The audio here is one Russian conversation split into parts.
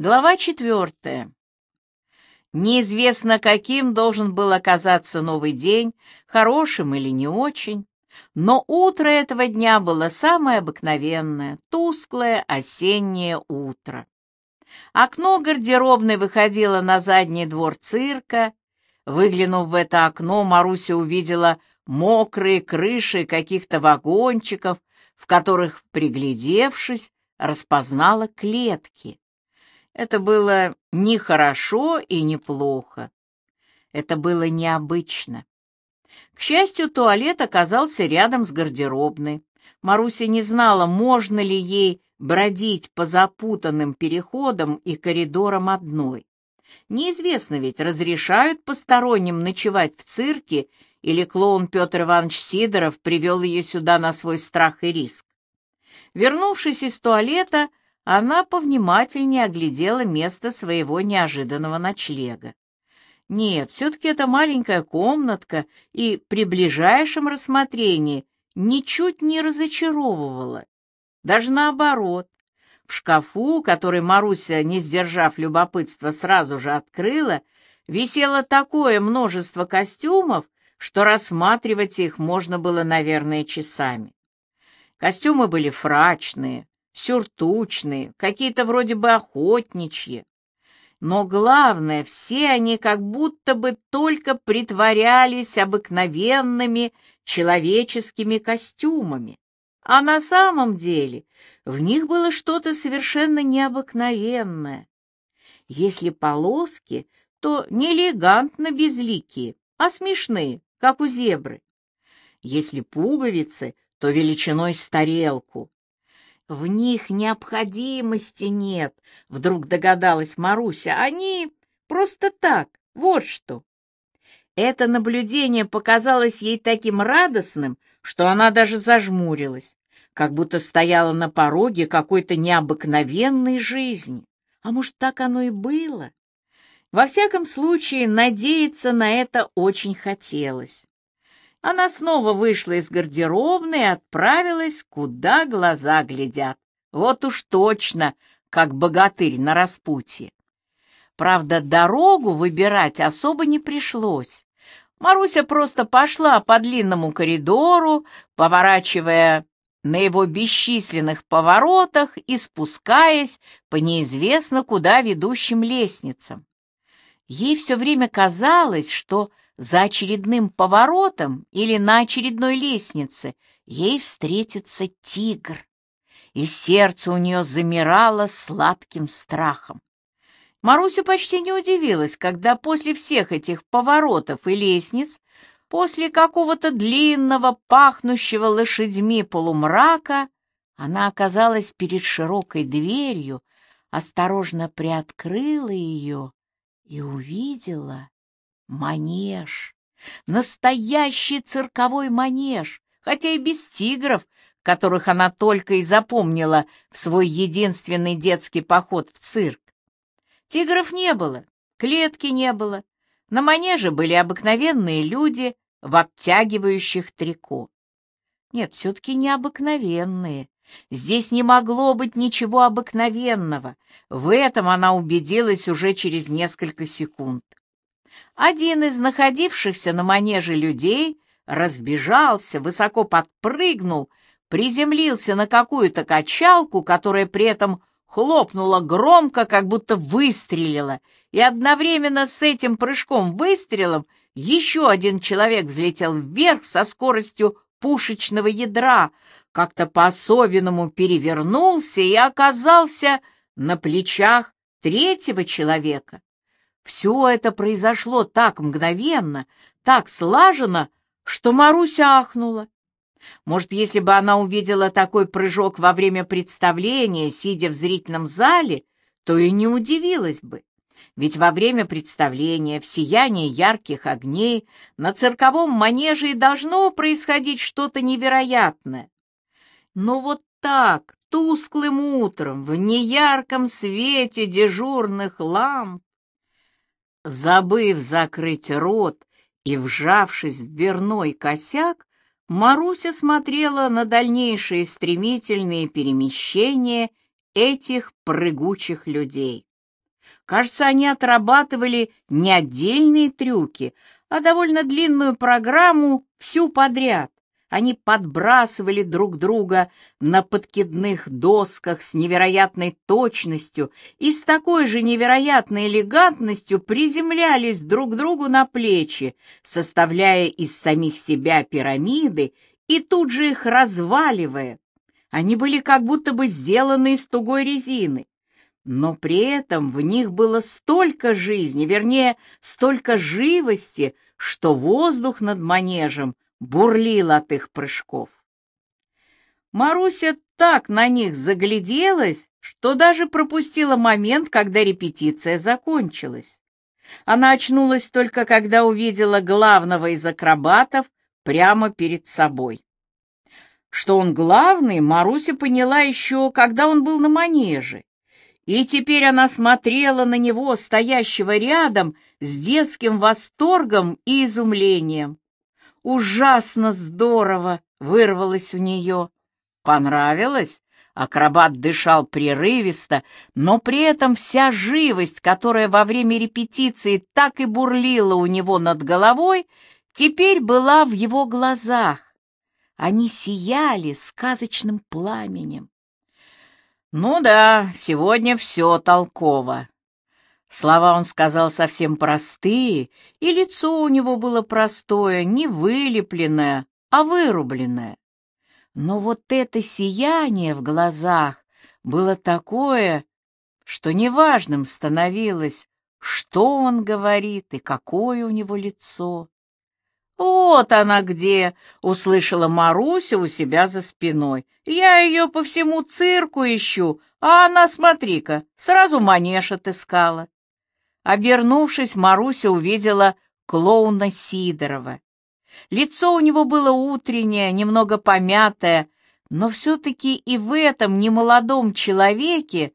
Глава четвертая. Неизвестно, каким должен был оказаться новый день, хорошим или не очень, но утро этого дня было самое обыкновенное, тусклое осеннее утро. Окно гардеробной выходило на задний двор цирка. Выглянув в это окно, Маруся увидела мокрые крыши каких-то вагончиков, в которых, приглядевшись, распознала клетки. Это было не хорошо и не плохо. Это было необычно. К счастью, туалет оказался рядом с гардеробной. Маруся не знала, можно ли ей бродить по запутанным переходам и коридорам одной. Неизвестно ведь, разрешают посторонним ночевать в цирке, или клоун Петр Иванович Сидоров привел ее сюда на свой страх и риск. Вернувшись из туалета, она повнимательнее оглядела место своего неожиданного ночлега. Нет, все-таки это маленькая комнатка и при ближайшем рассмотрении ничуть не разочаровывала. Даже наоборот. В шкафу, который Маруся, не сдержав любопытства, сразу же открыла, висело такое множество костюмов, что рассматривать их можно было, наверное, часами. Костюмы были фрачные, сюртучные, какие-то вроде бы охотничьи. Но главное, все они как будто бы только притворялись обыкновенными человеческими костюмами. А на самом деле в них было что-то совершенно необыкновенное. Если полоски, то не элегантно безликие, а смешные, как у зебры. Если пуговицы, то величиной с тарелку. В них необходимости нет, вдруг догадалась Маруся. Они просто так, вот что. Это наблюдение показалось ей таким радостным, что она даже зажмурилась, как будто стояла на пороге какой-то необыкновенной жизни. А может, так оно и было? Во всяком случае, надеяться на это очень хотелось. Она снова вышла из гардеробной и отправилась, куда глаза глядят. Вот уж точно, как богатырь на распутье. Правда, дорогу выбирать особо не пришлось. Маруся просто пошла по длинному коридору, поворачивая на его бесчисленных поворотах и спускаясь по неизвестно куда ведущим лестницам. Ей все время казалось, что за очередным поворотом или на очередной лестнице ей встретится тигр, и сердце у нее замирало сладким страхом. Маруся почти не удивилась, когда после всех этих поворотов и лестниц, после какого-то длинного, пахнущего лошадьми полумрака, она оказалась перед широкой дверью, осторожно приоткрыла ее и увидела Манеж. Настоящий цирковой манеж, хотя и без тигров, которых она только и запомнила в свой единственный детский поход в цирк. Тигров не было, клетки не было. На манеже были обыкновенные люди в обтягивающих трико. Нет, все-таки необыкновенные. Здесь не могло быть ничего обыкновенного. В этом она убедилась уже через несколько секунд. Один из находившихся на манеже людей разбежался, высоко подпрыгнул, приземлился на какую-то качалку, которая при этом хлопнула громко, как будто выстрелила, и одновременно с этим прыжком-выстрелом еще один человек взлетел вверх со скоростью пушечного ядра, как-то по-особенному перевернулся и оказался на плечах третьего человека. Все это произошло так мгновенно, так слаженно, что Маруся ахнула. Может, если бы она увидела такой прыжок во время представления, сидя в зрительном зале, то и не удивилась бы. Ведь во время представления, в сиянии ярких огней, на цирковом манеже и должно происходить что-то невероятное. Но вот так, тусклым утром, в неярком свете дежурных ламп, Забыв закрыть рот и вжавшись в дверной косяк, Маруся смотрела на дальнейшие стремительные перемещения этих прыгучих людей. Кажется, они отрабатывали не отдельные трюки, а довольно длинную программу всю подряд. Они подбрасывали друг друга на подкидных досках с невероятной точностью и с такой же невероятной элегантностью приземлялись друг другу на плечи, составляя из самих себя пирамиды и тут же их разваливая. Они были как будто бы сделаны из тугой резины. Но при этом в них было столько жизни, вернее, столько живости, что воздух над манежем бурлил от их прыжков. Маруся так на них загляделась, что даже пропустила момент, когда репетиция закончилась. Она очнулась только когда увидела главного из акробатов прямо перед собой. Что он главный, Маруся поняла еще, когда он был на манеже. И теперь она смотрела на него, стоящего рядом, с детским восторгом и изумлением. «Ужасно здорово!» — вырвалось у нее. «Понравилось?» Акробат дышал прерывисто, но при этом вся живость, которая во время репетиции так и бурлила у него над головой, теперь была в его глазах. Они сияли сказочным пламенем. Ну да, сегодня все толково. Слова он сказал совсем простые, и лицо у него было простое, не вылепленное, а вырубленное. Но вот это сияние в глазах было такое, что неважным становилось, что он говорит и какое у него лицо. «Вот она где!» — услышала Маруся у себя за спиной. «Я ее по всему цирку ищу, а она, смотри-ка, сразу манеж отыскала». Обернувшись, Маруся увидела клоуна Сидорова. Лицо у него было утреннее, немного помятое, но все-таки и в этом немолодом человеке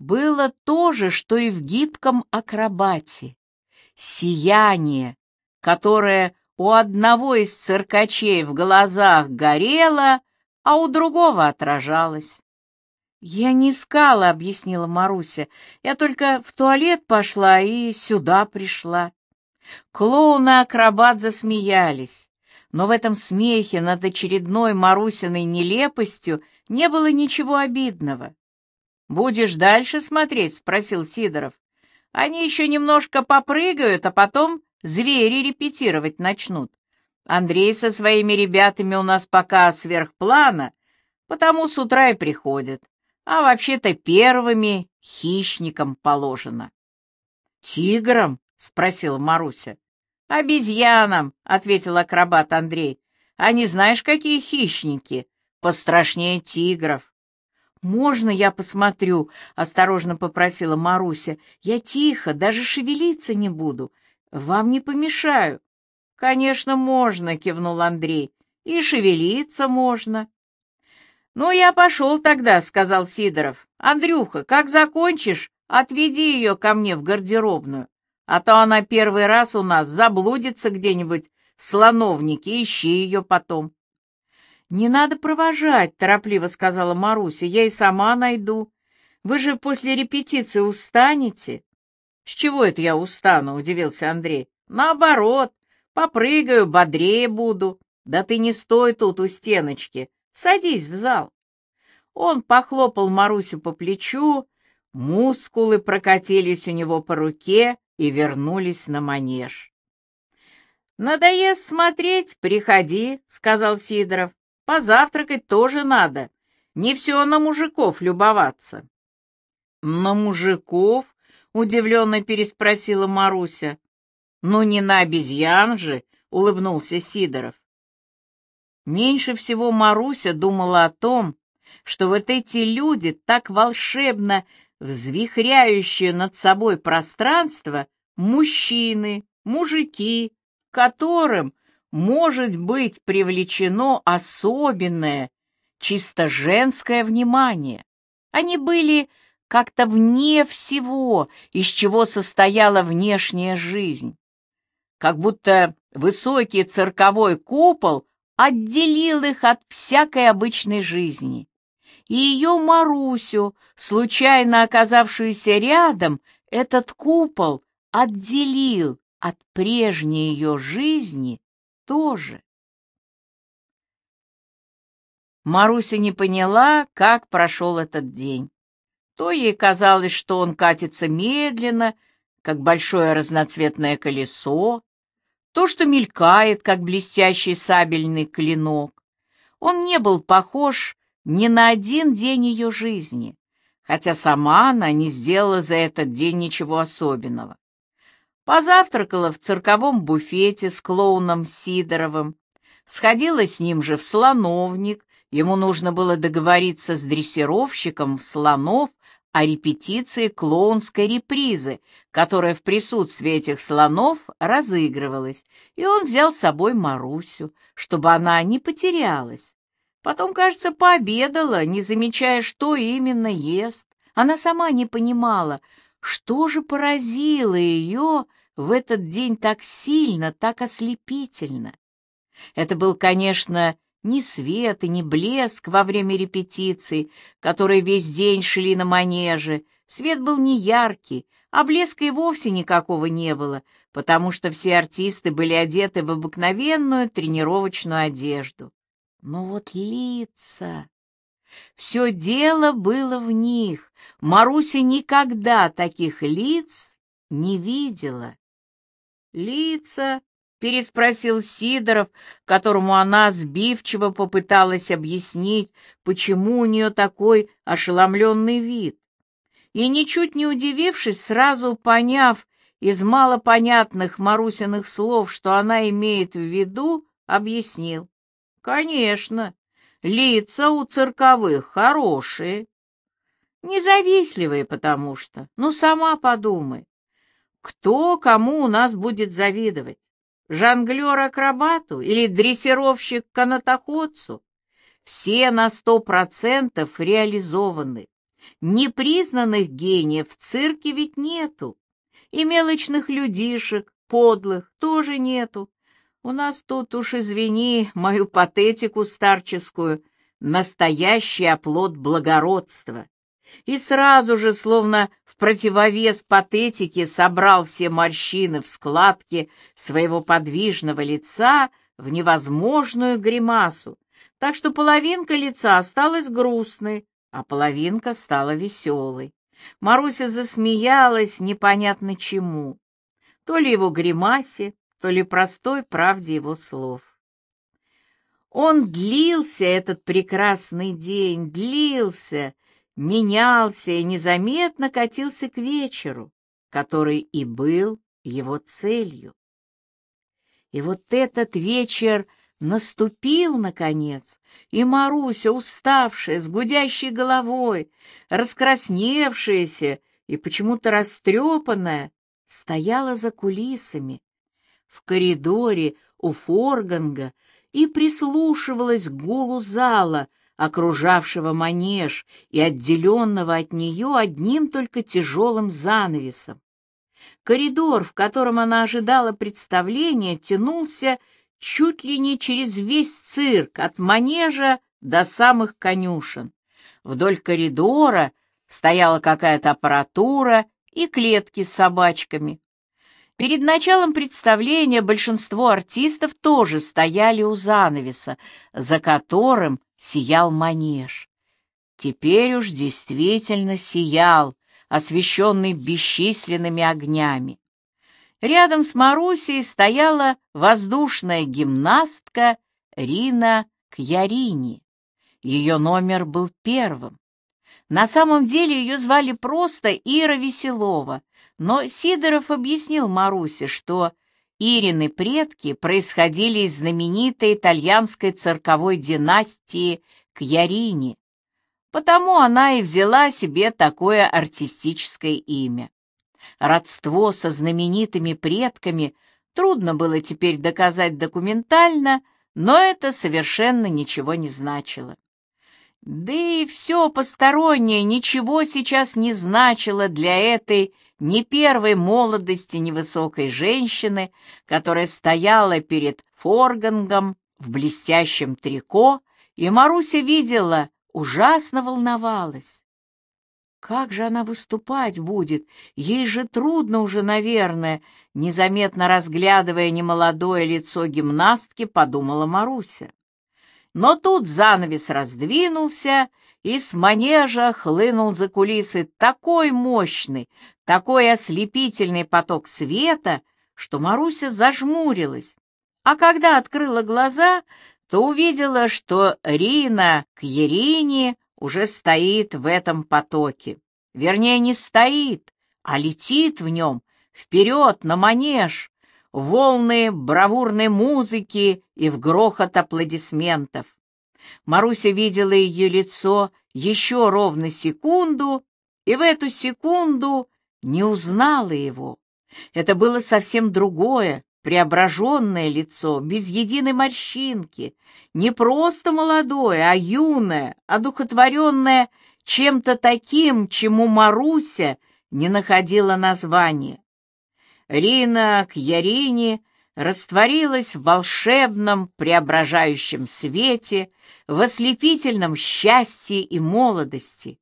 было то же, что и в гибком акробате. Сияние, которое у одного из циркачей в глазах горело, а у другого отражалось. «Я не искала», — объяснила Маруся. «Я только в туалет пошла и сюда пришла». Клоун и акробат засмеялись, но в этом смехе над очередной Марусиной нелепостью не было ничего обидного. «Будешь дальше смотреть?» — спросил Сидоров. «Они еще немножко попрыгают, а потом Звери репетировать начнут. Андрей со своими ребятами у нас пока сверхплана, потому с утра и приходят. А вообще-то первыми хищникам положено. «Тиграм?» — спросила Маруся. «Обезьянам», — ответил акробат Андрей. «Они знаешь, какие хищники? Пострашнее тигров». «Можно я посмотрю?» — осторожно попросила Маруся. «Я тихо, даже шевелиться не буду. Вам не помешаю. Конечно, можно, кивнул Андрей. И шевелиться можно. Ну, я пошел тогда, сказал Сидоров. Андрюха, как закончишь, отведи ее ко мне в гардеробную, а то она первый раз у нас заблудится где-нибудь в слоновнике, ищи ее потом. «Не надо провожать», — торопливо сказала Маруся, — «я и сама найду. Вы же после репетиции устанете». «С чего это я устану?» — удивился Андрей. «Наоборот, попрыгаю, бодрее буду. Да ты не стой тут у стеночки, садись в зал». Он похлопал Марусю по плечу, мускулы прокатились у него по руке и вернулись на манеж. «Надоест смотреть? Приходи», — сказал Сидоров. «Позавтракать тоже надо. Не все на мужиков любоваться». «На мужиков?» — удивленно переспросила Маруся. «Ну не на обезьян же!» — улыбнулся Сидоров. Меньше всего Маруся думала о том, что вот эти люди, так волшебно взвихряющие над собой пространство, мужчины, мужики, которым может быть привлечено особенное, чисто женское внимание. Они были как-то вне всего, из чего состояла внешняя жизнь. Как будто высокий цирковой купол отделил их от всякой обычной жизни. И ее Марусю, случайно оказавшуюся рядом, этот купол отделил от прежней ее жизни тоже. Маруся не поняла, как прошел этот день. То ей казалось, что он катится медленно, как большое разноцветное колесо, то, что мелькает, как блестящий сабельный клинок. Он не был похож ни на один день ее жизни, хотя сама она не сделала за этот день ничего особенного. Позавтракала в цирковом буфете с клоуном Сидоровым, сходила с ним же в слоновник, ему нужно было договориться с дрессировщиком слонов о репетиции клоунской репризы, которая в присутствии этих слонов разыгрывалась, и он взял с собой Марусю, чтобы она не потерялась. Потом, кажется, пообедала, не замечая, что именно ест. Она сама не понимала, что же поразило ее в этот день так сильно, так ослепительно. Это был, конечно, ни свет и ни блеск во время репетиций, которые весь день шли на манеже. Свет был не яркий, а блеска и вовсе никакого не было, потому что все артисты были одеты в обыкновенную тренировочную одежду. Но вот лица... Все дело было в них. Маруся никогда таких лиц не видела. Лица — переспросил Сидоров, которому она сбивчиво попыталась объяснить, почему у нее такой ошеломленный вид. И, ничуть не удивившись, сразу поняв из малопонятных Марусиных слов, что она имеет в виду, объяснил. «Конечно, лица у цирковых хорошие. Независливые, потому что. Ну, сама подумай, кто кому у нас будет завидовать? жонглер-акробату или дрессировщик-канатоходцу. Все на сто процентов реализованы. Непризнанных гениев в цирке ведь нету. И мелочных людишек, подлых, тоже нету. У нас тут уж, извини, мою патетику старческую, настоящий оплот благородства. И сразу же, словно в противовес патетике, собрал все морщины в складке своего подвижного лица в невозможную гримасу, так что половинка лица осталась грустной, а половинка стала веселой. Маруся засмеялась непонятно чему, то ли его гримасе, то ли простой правде его слов. Он длился, этот прекрасный день, длился, менялся и незаметно катился к вечеру, который и был его целью. И вот этот вечер наступил, наконец, и Маруся, уставшая, с гудящей головой, раскрасневшаяся и почему-то растрепанная, стояла за кулисами в коридоре у Форганга и прислушивалась к гулу зала, окружавшего манеж и отделенного от нее одним только тяжелым занавесом. Коридор, в котором она ожидала представления, тянулся чуть ли не через весь цирк, от манежа до самых конюшен. Вдоль коридора стояла какая-то аппаратура и клетки с собачками. Перед началом представления большинство артистов тоже стояли у занавеса, за которым сиял манеж. Теперь уж действительно сиял, освещенный бесчисленными огнями. Рядом с Марусей стояла воздушная гимнастка Рина Кьярини. Ее номер был первым. На самом деле ее звали просто Ира Веселова, но Сидоров объяснил Марусе, что Ирины предки происходили из знаменитой итальянской цирковой династии Кьярини, потому она и взяла себе такое артистическое имя. Родство со знаменитыми предками трудно было теперь доказать документально, но это совершенно ничего не значило. Да и все постороннее ничего сейчас не значило для этой ни первой молодости невысокой женщины, которая стояла перед форгангом в блестящем трико, и Маруся видела, ужасно волновалась. как же она выступать будет? Ей же трудно уже, наверное, незаметно разглядывая немолодое лицо гимнастки, подумала Маруся. Но тут занавес раздвинулся, и с манежа хлынул за кулисы такой мощный, такой ослепительный поток света, что Маруся зажмурилась. А когда открыла глаза, то увидела, что Рина к Ерине уже стоит в этом потоке. Вернее, не стоит, а летит в нем, вперед, на манеж, волны бравурной музыки и в грохот аплодисментов. Маруся видела ее лицо еще ровно секунду, и в эту секунду не узнала его. Это было совсем другое, преображенное лицо, без единой морщинки, не просто молодое, а юное, одухотворенное чем-то таким, чему Маруся не находила названия. Рина к Ярине растворилась в волшебном преображающем свете, в ослепительном счастье и молодости.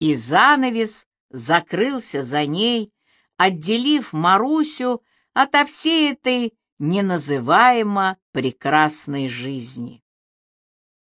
И занавес закрылся за ней, отделив Марусю ото всей этой неназываемо прекрасной жизни.